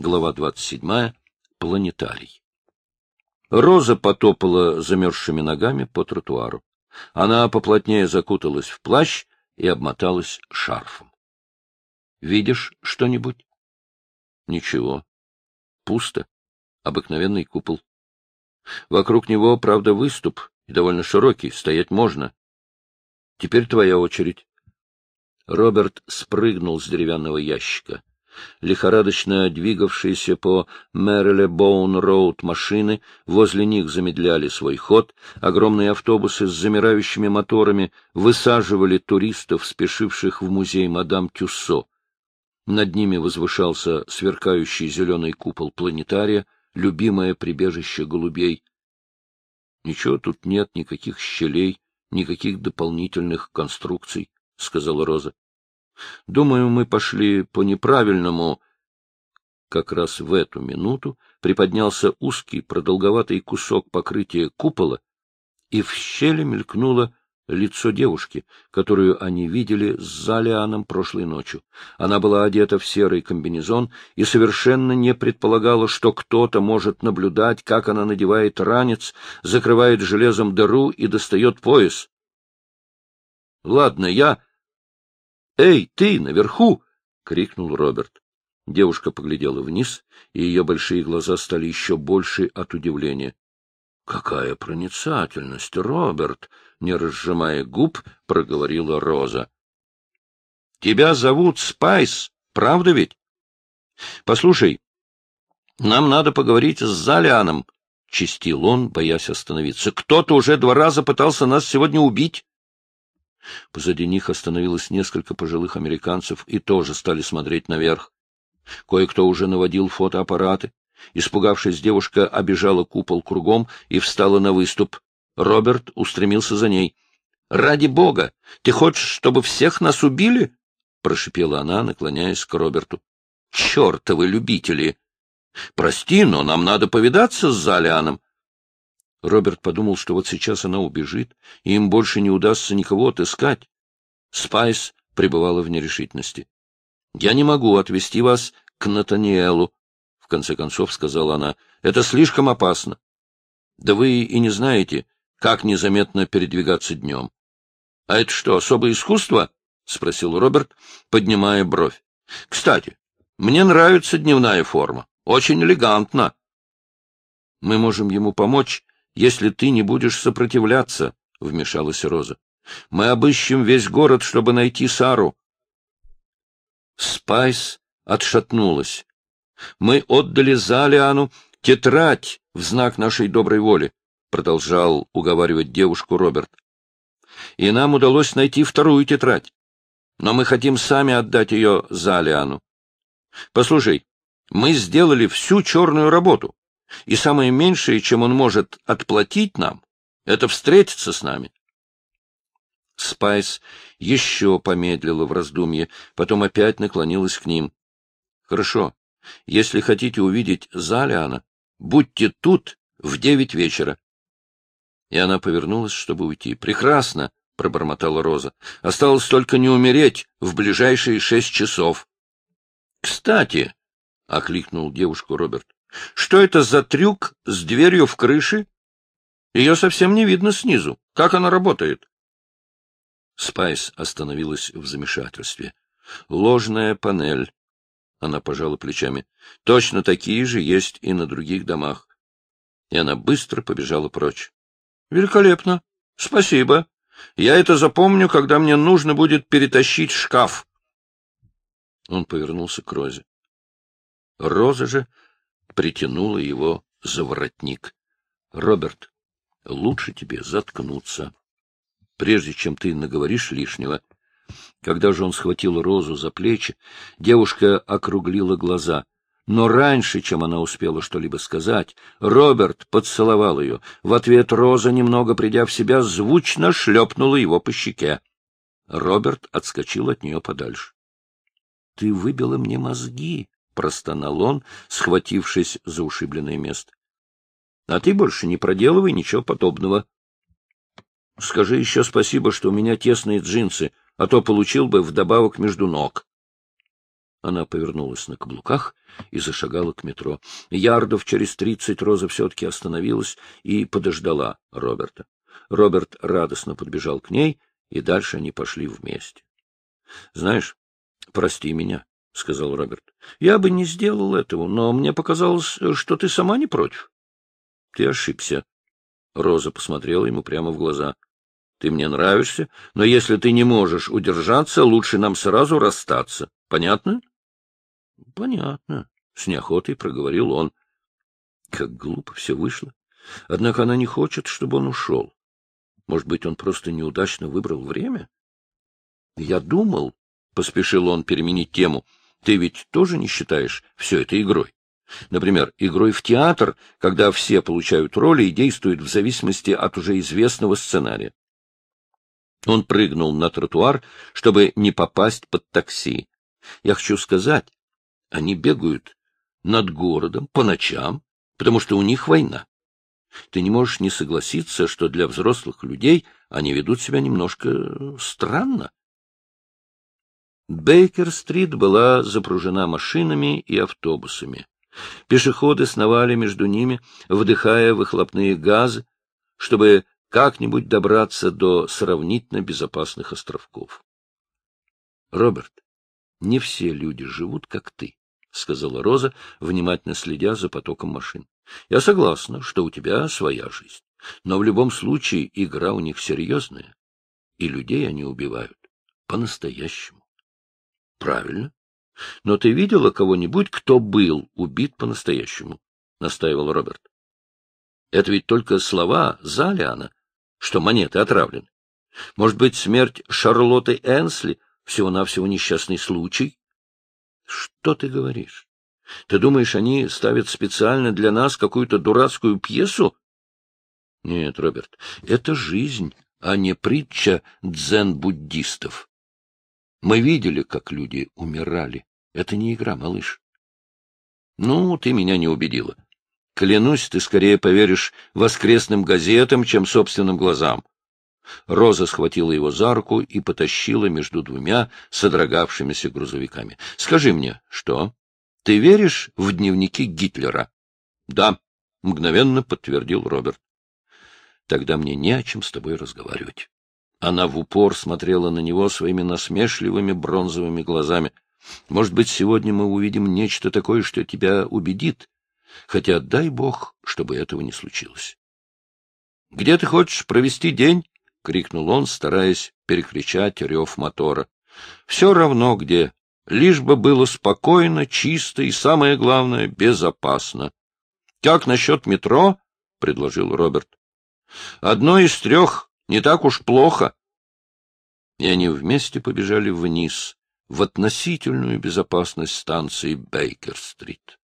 Глава 27. Планетарий. Роза потопала замерзшими ногами по тротуару. Она поплотнее закуталась в плащ и обмоталась шарфом. — Видишь что-нибудь? — Ничего. Пусто. Обыкновенный купол. Вокруг него, правда, выступ, и довольно широкий, стоять можно. Теперь твоя очередь. Роберт спрыгнул с деревянного ящика лихорадочно двигавшиеся по Мэриле-Боун-Роуд машины, возле них замедляли свой ход, огромные автобусы с замирающими моторами высаживали туристов, спешивших в музей мадам Тюссо. Над ними возвышался сверкающий зеленый купол планетария, любимое прибежище голубей. Ничего тут нет, никаких щелей, никаких дополнительных конструкций, — сказала Роза. Думаю, мы пошли по неправильному. Как раз в эту минуту приподнялся узкий продолговатый кусок покрытия купола, и в щели мелькнуло лицо девушки, которую они видели с Залианом прошлой ночью. Она была одета в серый комбинезон и совершенно не предполагала, что кто-то может наблюдать, как она надевает ранец, закрывает железом дыру и достает пояс. — Ладно, я... «Эй, ты, наверху!» — крикнул Роберт. Девушка поглядела вниз, и ее большие глаза стали еще больше от удивления. — Какая проницательность, Роберт! — не разжимая губ, проговорила Роза. — Тебя зовут Спайс, правда ведь? — Послушай, нам надо поговорить с Залианом, — чистил он, боясь остановиться. — Кто-то уже два раза пытался нас сегодня убить. Позади них остановилось несколько пожилых американцев и тоже стали смотреть наверх. Кое-кто уже наводил фотоаппараты. Испугавшись, девушка обежала купол кругом и встала на выступ. Роберт устремился за ней. — Ради бога! Ты хочешь, чтобы всех нас убили? — прошипела она, наклоняясь к Роберту. — Чертовы любители! Прости, но нам надо повидаться с Залианом. Роберт подумал, что вот сейчас она убежит, и им больше не удастся никого отыскать. Спайс пребывала в нерешительности. — Я не могу отвезти вас к Натаниэлу, — в конце концов сказала она. — Это слишком опасно. Да вы и не знаете, как незаметно передвигаться днем. — А это что, особое искусство? — спросил Роберт, поднимая бровь. — Кстати, мне нравится дневная форма. Очень элегантно. — Мы можем ему помочь, если ты не будешь сопротивляться, — вмешалась Роза. — Мы обыщем весь город, чтобы найти Сару. Спайс отшатнулась. — Мы отдали Залиану тетрадь в знак нашей доброй воли, — продолжал уговаривать девушку Роберт. — И нам удалось найти вторую тетрадь. Но мы хотим сами отдать ее Залиану. Послушай, мы сделали всю черную работу и самое меньшее, чем он может отплатить нам, это встретиться с нами. Спайс еще помедлила в раздумье, потом опять наклонилась к ним. — Хорошо. Если хотите увидеть Залиана, будьте тут в девять вечера. И она повернулась, чтобы уйти. — Прекрасно, — пробормотала Роза. — Осталось только не умереть в ближайшие шесть часов. — Кстати, — окликнул девушку Роберт, что это за трюк с дверью в крыше? Ее совсем не видно снизу. Как она работает? Спайс остановилась в замешательстве. Ложная панель. Она пожала плечами. Точно такие же есть и на других домах. И она быстро побежала прочь. — Великолепно. Спасибо. Я это запомню, когда мне нужно будет перетащить шкаф. Он повернулся к Розе. Роза же притянула его за воротник. — Роберт, лучше тебе заткнуться, прежде чем ты наговоришь лишнего. Когда же он схватил Розу за плечи, девушка округлила глаза. Но раньше, чем она успела что-либо сказать, Роберт поцеловал ее. В ответ Роза, немного придя в себя, звучно шлепнула его по щеке. Роберт отскочил от нее подальше. — Ты выбила мне мозги, простонал он, схватившись за ушибленное место. — А ты больше не проделывай ничего подобного. Скажи еще спасибо, что у меня тесные джинсы, а то получил бы вдобавок между ног. Она повернулась на каблуках и зашагала к метро. Ярдов через тридцать Роза все-таки остановилась и подождала Роберта. Роберт радостно подбежал к ней, и дальше они пошли вместе. — Знаешь, прости меня, — сказал Роберт. — Я бы не сделал этого, но мне показалось, что ты сама не против. — Ты ошибся. Роза посмотрела ему прямо в глаза. — Ты мне нравишься, но если ты не можешь удержаться, лучше нам сразу расстаться. Понятно? — Понятно, — с неохотой проговорил он. Как глупо все вышло. Однако она не хочет, чтобы он ушел. Может быть, он просто неудачно выбрал время? Я думал, — поспешил он переменить тему, — ты ведь тоже не считаешь все это игрой? Например, игрой в театр, когда все получают роли и действуют в зависимости от уже известного сценария. Он прыгнул на тротуар, чтобы не попасть под такси. Я хочу сказать, они бегают над городом по ночам, потому что у них война. Ты не можешь не согласиться, что для взрослых людей они ведут себя немножко странно. Бейкер-стрит была запружена машинами и автобусами. Пешеходы сновали между ними, вдыхая выхлопные газы, чтобы как-нибудь добраться до сравнительно безопасных островков. — Роберт, не все люди живут, как ты, — сказала Роза, внимательно следя за потоком машин. — Я согласна, что у тебя своя жизнь, но в любом случае игра у них серьезная, и людей они убивают по-настоящему. — Правильно. Но ты видела кого-нибудь, кто был убит по-настоящему? — настаивал Роберт. — Это ведь только слова Залиана, что монеты отравлены. Может быть, смерть Шарлотты Энсли всего-навсего несчастный случай? Что ты говоришь? Ты думаешь, они ставят специально для нас какую-то дурацкую пьесу? Нет, Роберт, это жизнь, а не притча дзен-буддистов. Мы видели, как люди умирали. Это не игра, малыш. Ну, ты меня не убедила. Клянусь, ты скорее поверишь воскресным газетам, чем собственным глазам. Роза схватила его за руку и потащила между двумя содрогавшимися грузовиками. — Скажи мне, что? Ты веришь в дневники Гитлера? — Да, — мгновенно подтвердил Роберт. — Тогда мне не о чем с тобой разговаривать. Она в упор смотрела на него своими насмешливыми бронзовыми глазами. — Может быть, сегодня мы увидим нечто такое, что тебя убедит, хотя дай бог, чтобы этого не случилось. — Где ты хочешь провести день? — крикнул он, стараясь перекричать рев мотора. — Все равно где, лишь бы было спокойно, чисто и, самое главное, безопасно. — Как насчет метро? — предложил Роберт. — Одно из трех не так уж плохо. И они вместе побежали вниз, в относительную безопасность станции Бейкер-стрит.